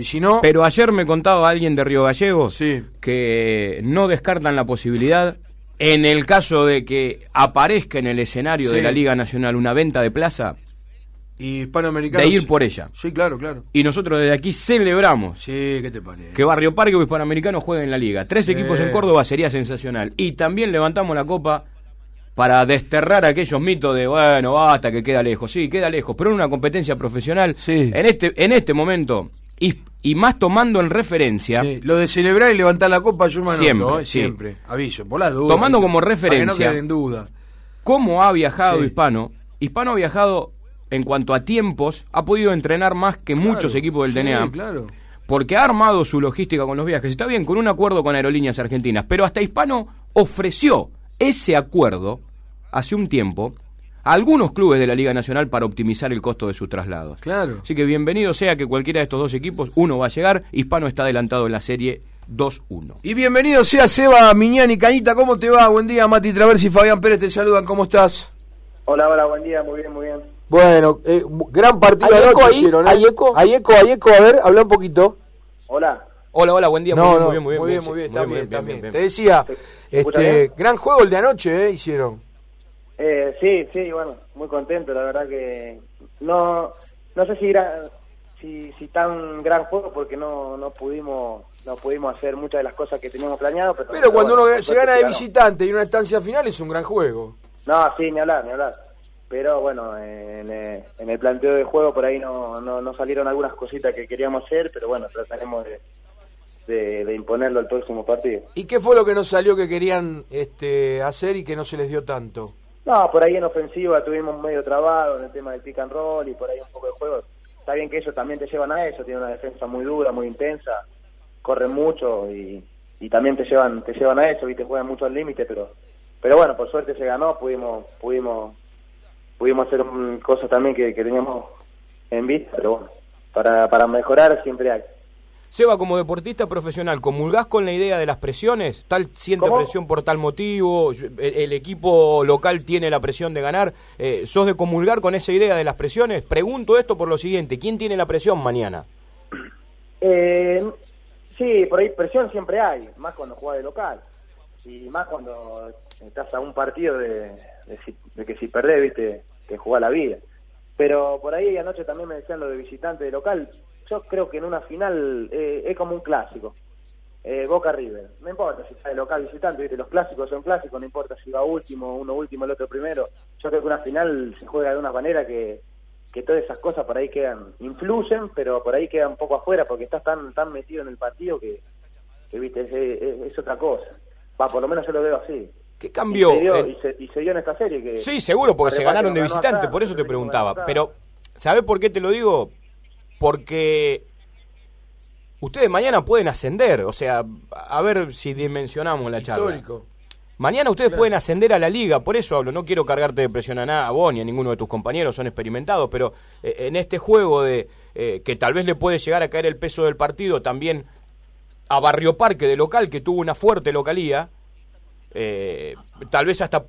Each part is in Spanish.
Y si no, Pero ayer me contaba alguien de Río Gallegos Sí. que no descartan la posibilidad, en el caso de que aparezca en el escenario Sí. de la Liga Nacional una venta de plaza, y de ir por ella. Sí, claro, claro. Y nosotros desde aquí celebramos Sí, ¿qué te parece? que Barrio Parque o Hispanoamericano jueguen en la Liga. Tres equipos en Córdoba sería sensacional. Y también levantamos la copa para desterrar aquellos mitos de, bueno, basta, que queda lejos. Sí, queda lejos, pero en una competencia profesional, Sí. en, este, en este momento, y, y más tomando en referencia, Sí, Lo de celebrar y levantar la copa, yo hermano, Siempre, ¿eh? sí. siempre. Aviso, por las dudas. Tomando como Para referencia- que no quede en duda. cómo ha viajado Sí. Hispano. Hispano ha viajado en cuanto a tiempos, ha podido entrenar más que muchos equipos del sí, TNA. claro. Porque ha armado su logística con los viajes. Está bien, con un acuerdo con Aerolíneas Argentinas. Pero hasta Hispano ofreció ese acuerdo hace un tiempo a algunos clubes de la Liga Nacional para optimizar el costo de sus traslados. Claro. Así que bienvenido sea que cualquiera de estos dos equipos, uno va a llegar. Hispano está adelantado en la serie 2-1. Y bienvenido sea Seba Miñani Cañita, ¿cómo te va? Buen día, Mati Traversi y Fabián Pérez te saludan, ¿cómo estás? Hola, hola, buen día, muy bien, muy bien. Bueno, eh, gran partido ¿Hay eco ahí? hicieron, ¿eh? ¿Hay eco? Hay eco, hay eco, a ver, habla un poquito. Hola. Hola, hola, buen día. no, muy, bien, no, muy bien, muy bien, muy bien, muy bien, está bien, bien, está bien, bien. bien, Te decía, ¿Se escucha este, gran juego el de anoche, ¿eh? Hicieron. Eh, sí, sí, bueno, muy contento, la verdad que no no sé si era si, si tan gran juego porque no no pudimos no pudimos hacer muchas de las cosas que teníamos planeado, pero, Pero cuando bueno, uno se gana de visitante y una estancia final es un gran juego. No, sí, ni hablar, ni hablar. Pero bueno, en, eh, en el planteo de juego por ahí no, no, no salieron algunas cositas que queríamos hacer, pero bueno, trataremos de, de, de imponerlo al próximo partido. ¿Y qué fue lo que nos salió que querían este, hacer y que no se les dio tanto? No, por ahí en ofensiva tuvimos medio trabado en el tema del pick and roll y por ahí un poco de juego. Está bien que ellos también te llevan a eso, tienen una defensa muy dura, muy intensa, corren mucho y, y también te llevan te llevan a eso, viste, juegan mucho al límite, pero pero bueno, por suerte se ganó, pudimos pudimos pudimos hacer cosas también que, que teníamos en vista, pero bueno, para, para mejorar siempre hay. Seba, como deportista profesional, ¿comulgás con la idea de las presiones? ¿Tal siente ¿Cómo? presión por tal motivo? ¿El, el equipo local tiene la presión de ganar? Eh, ¿Sos de comulgar con esa idea de las presiones? Pregunto esto por lo siguiente, ¿quién tiene la presión mañana? Eh, sí, por ahí presión siempre hay, más cuando juega de local. Y más cuando estás a un partido de, de, si- de que si perdés, viste, te juega la vida. Pero por ahí anoche también me decían lo de visitante de local. Yo creo que en una final eh, es como un clásico. Eh, Boca River. No importa si está de local visitante, viste, los clásicos son clásicos, no importa si va último, uno último, el otro primero. Yo creo que una final se juega de una manera que, que todas esas cosas por ahí quedan, influyen, pero por ahí quedan un poco afuera porque estás tan tan metido en el partido que, viste, es, es- es otra cosa. Va, por lo menos yo lo veo así. ¿Qué cambió? Y se, dio, Eh, y se- y se dio en esta serie que... Sí, seguro, porque se ganaron de visitante, por eso te preguntaba. Pero, ¿sabés por qué te lo digo? Porque ustedes mañana pueden ascender, o sea, a ver si dimensionamos la charla. Histórico. Mañana ustedes pueden ascender a la liga, por eso hablo, no quiero cargarte de presión a nada, a vos ni a ninguno de tus compañeros, son experimentados, pero eh, en este juego de eh, que tal vez le puede llegar a caer el peso del partido también a Barrio Parque de local, que tuvo una fuerte localía, eh, tal vez hasta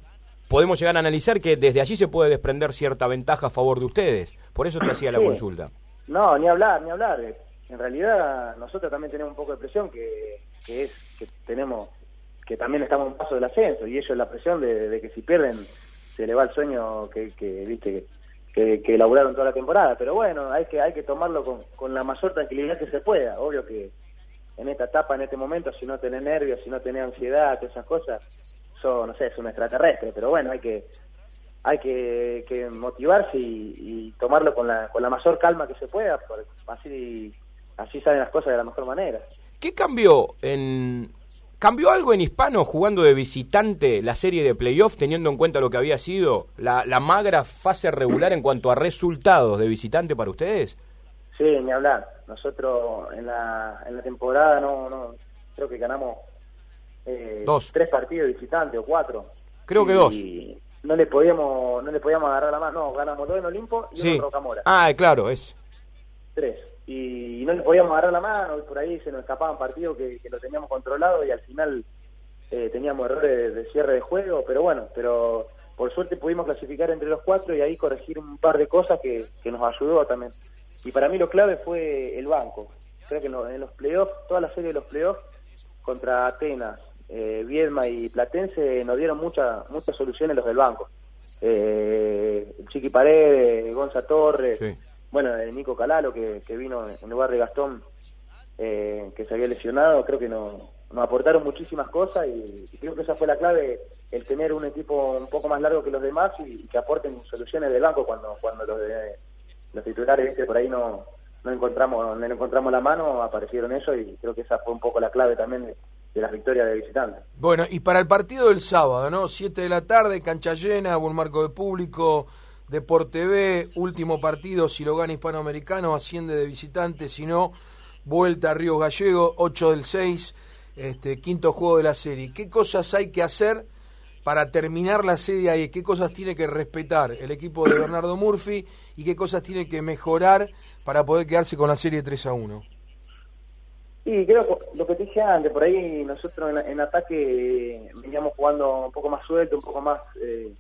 podemos llegar a analizar que desde allí se puede desprender cierta ventaja a favor de ustedes. Por eso te hacía la Sí. consulta. No, ni hablar, ni hablar. En realidad nosotros también tenemos un poco de presión que, que es que tenemos que también estamos en paso del ascenso y ellos la presión de, de que si pierden se le va el sueño que, que viste que, que elaboraron toda la temporada. Pero bueno, hay que hay que tomarlo con, con la mayor tranquilidad que se pueda. Obvio que en esta etapa, en este momento, si no tenés nervios, si no tenés ansiedad, esas cosas, eso, no sé, es un extraterrestre. Pero bueno, hay que hay que, motivarse y, tomarlo con la, con la mayor calma que se pueda, por- así así salen las cosas de la mejor manera. ¿Qué cambió en cambió algo en Hispano jugando de visitante la serie de playoff teniendo en cuenta lo que había sido la magra fase regular en cuanto a resultados de visitante para ustedes? Sí, ni hablar. Nosotros en la, en la temporada no, no creo que ganamos eh, Dos. tres partidos visitantes o cuatro. Creo que Y dos. No le podíamos no le podíamos agarrar la mano. No, ganamos dos en Olimpo y uno Sí. en Rocamora. Ah, claro, es. Tres. Y no le podíamos agarrar la mano y por ahí se nos escapaban partidos que, que lo teníamos controlado y al final eh, teníamos errores de, de cierre de juego, pero bueno, pero por suerte pudimos clasificar entre los cuatro y ahí corregir un par de cosas que, que nos ayudó también. Y para mí lo clave fue el banco. creo que en los playoffs, toda la serie de los playoffs contra Atenas, eh, Viedma y Platense nos dieron muchas muchas soluciones los del banco. Eh, Chiqui Paredes, Gonza Torres, bueno, Nico Calalo que, que vino en lugar de Gastón eh, que se había lesionado, creo que nos, nos aportaron muchísimas cosas y, creo que esa fue la clave, el tener un equipo un poco más largo que los demás y, que aporten soluciones del banco cuando cuando los de los titulares por ahí no no encontramos no encontramos la mano aparecieron ellos y creo que esa fue un poco la clave también de, las victorias de visitantes. Bueno, y para el partido del sábado, ¿no? Siete de la tarde, cancha llena, buen marco de público, Deporte B, último partido, si lo gana Hispanoamericano, asciende de visitante, si no, vuelta a Río Gallego, 8 del 6, este, quinto juego de la serie. ¿Qué cosas hay que hacer para terminar la serie ahí? ¿Qué cosas tiene que respetar el equipo de Bernardo Murphy y qué cosas tiene que mejorar para poder quedarse con la serie 3 a 1? Sí, creo lo que te dije antes, por ahí nosotros en, ataque veníamos jugando un poco más suelto, un poco más eh,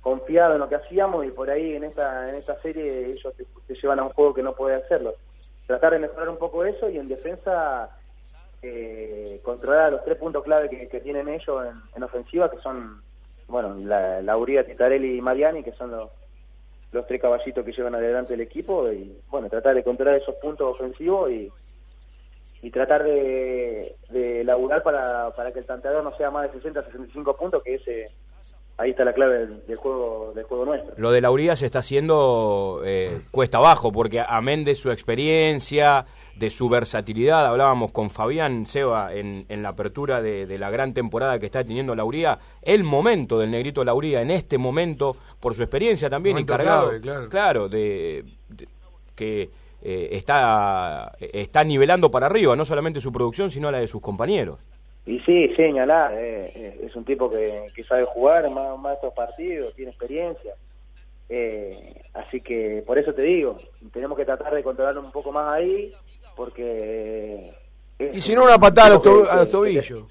confiado en lo que hacíamos y por ahí en esta en esta serie ellos te, llevan a un juego que no puede hacerlo. Tratar de mejorar un poco eso y en defensa eh, controlar los tres puntos clave que, tienen ellos en, ofensiva, que son, bueno, la, Lauría, Titarelli y Mariani, que son los, los tres caballitos que llevan adelante el equipo y, bueno, tratar de controlar esos puntos ofensivos y y tratar de, de laburar para, para que el tanteador no sea más de 60 65 puntos, que ese ahí está la clave del, juego del juego nuestro. Lo de Lauría se está haciendo eh, cuesta abajo, porque amén de su experiencia, de su versatilidad, hablábamos con Fabián Seba en, en la apertura de, de, la gran temporada que está teniendo Lauría, el momento del negrito Lauría en este momento, por su experiencia también, encargado, claro. claro, de que eh, está, está nivelando para arriba, no solamente su producción, sino la de sus compañeros. Y sí, señalar, eh, eh, es un tipo que, que sabe jugar más, más estos partidos, tiene experiencia. así que por eso te digo, tenemos que tratar de controlarlo un poco más ahí, porque... Y si no, una patada a los, tobillos.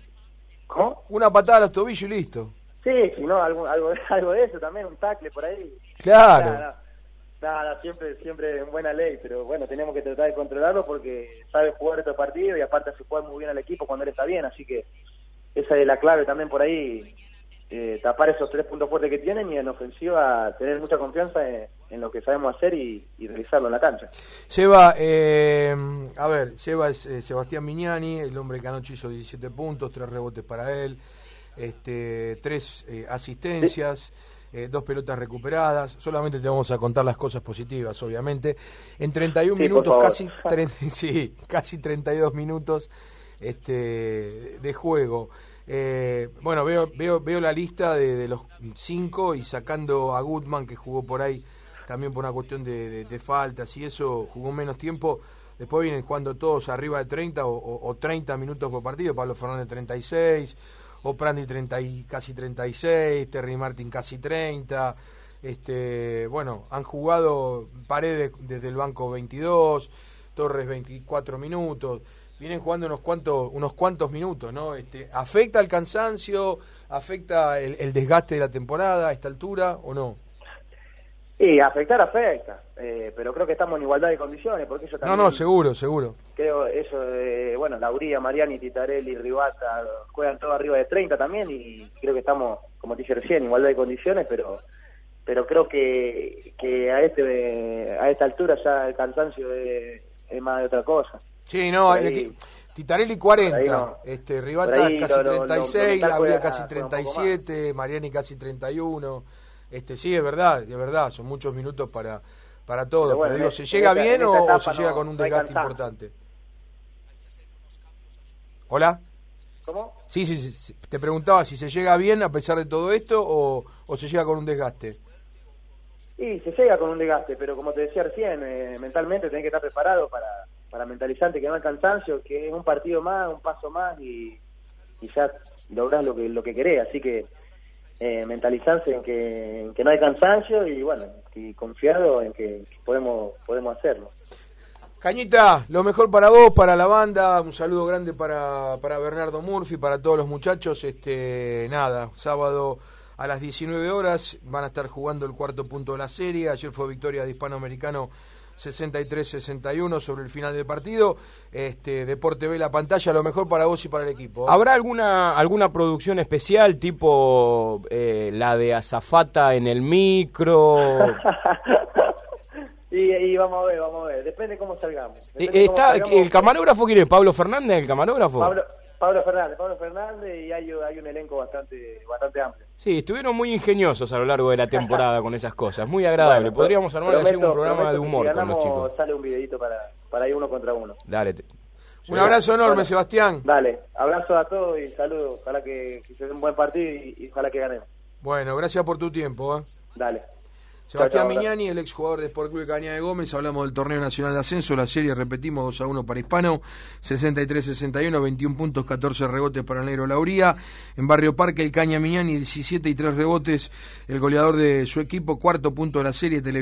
¿Cómo? Una patada a los tobillos y listo. Sí, si no, algo, algo, algo de eso también, un tackle por ahí. Claro. Nada, siempre, siempre en buena ley, pero bueno, tenemos que tratar de controlarlo porque sabe jugar estos partidos y aparte hace jugar muy bien al equipo cuando él está bien, así que esa es la clave también por ahí, eh, tapar esos tres puntos fuertes que tienen y en ofensiva tener mucha confianza en, lo que sabemos hacer y, realizarlo en la cancha. Seba, eh, a ver, Seba es eh, Sebastián Miñani, el hombre que anoche hizo 17 puntos, tres rebotes para él, este, tres asistencias. Eh, dos pelotas recuperadas. Solamente te vamos a contar las cosas positivas, obviamente. En 31 minutos, casi, sí, casi 32 minutos este, de juego. Eh, bueno, veo, veo, veo la lista de, los cinco y sacando a Goodman, que jugó por ahí también por una cuestión de, faltas y eso, jugó menos tiempo. Después vienen jugando todos arriba de 30 o, o 30 minutos por partido. Pablo Fernández 36, Oprandi 30 y, casi 36, Terry Martin casi 30. Este, bueno, han jugado Paredes desde el banco 22, Torres 24 minutos. Vienen jugando unos cuantos, unos cuantos minutos, ¿no? Este, ¿Afecta el cansancio? ¿Afecta el, el desgaste de la temporada a esta altura o no? Sí, afectar afecta, eh, pero creo que estamos en igualdad de condiciones, porque eso también... No, no, seguro, seguro. Creo eso de, bueno, Lauría, Mariani, Titarelli, Ribata, juegan todo arriba de 30 también y creo que estamos, como te dije recién, en igualdad de condiciones, pero pero creo que, que a este a esta altura ya el cansancio es, más de otra cosa. Sí, no, Titarelli 40, este, Ribata casi 36, Lauría casi 37, Mariani casi 31 este, sí, es verdad, es verdad, son muchos minutos para, para todos. Pero, digo, ¿se llega bien o, se llega con un desgaste importante? ¿Hola? ¿Cómo? Sí, sí, sí, te preguntaba si se llega bien a pesar de todo esto o, o se llega con un desgaste. Sí, se llega con un desgaste, pero como te decía recién, eh, mentalmente tenés que estar preparado para, para mentalizarte que no hay cansancio, que es un partido más, un paso más y, y ya lográs lo que, lo que querés. Así que eh, mentalizarse en que, no hay cansancio y bueno, y confiado en que podemos, podemos hacerlo. Cañita, lo mejor para vos, para la banda, un saludo grande para, para Bernardo Murphy, para todos los muchachos, este nada, sábado a las 19 horas van a estar jugando el cuarto punto de la serie, ayer fue victoria de Hispanoamericano 63-61 sobre el final del partido. Este, Deporte ve la pantalla, lo mejor para vos y para el equipo. ¿Habrá alguna alguna producción especial, tipo eh, la de Azafata en el micro? y, vamos a ver, vamos a ver. Depende cómo salgamos. está, ¿El camarógrafo quién es? ¿Pablo Fernández, el camarógrafo? Pablo, Pablo Fernández, Pablo Fernández y hay, hay un elenco bastante bastante amplio. Sí, estuvieron muy ingeniosos a lo largo de la temporada con esas cosas, muy agradable. Podríamos armar un programa de humor con los chicos. Sale un videito para, para ir uno contra uno. Dale. Un abrazo enorme, Sebastián. Dale, abrazo a todos y saludos. Ojalá que, que se dé un buen partido y, ojalá que ganemos. Bueno, gracias por tu tiempo. ¿eh? Dale. Sebastián Miñani, el exjugador de Sport Club de Caña de Gómez, hablamos del torneo nacional de ascenso, la serie repetimos 2 a 1 para Hispano, 63-61, 21 puntos, 14 rebotes para el Negro Lauría. En Barrio Parque, el Caña Miñani, 17 y 3 rebotes, el goleador de su equipo, cuarto punto de la serie televisiva.